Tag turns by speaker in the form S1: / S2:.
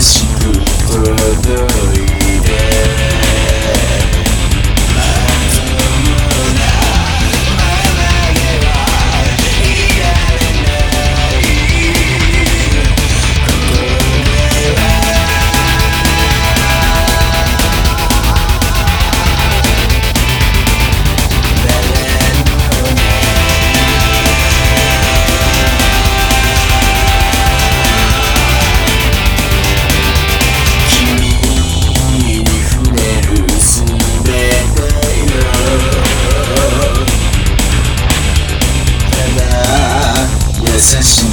S1: since session.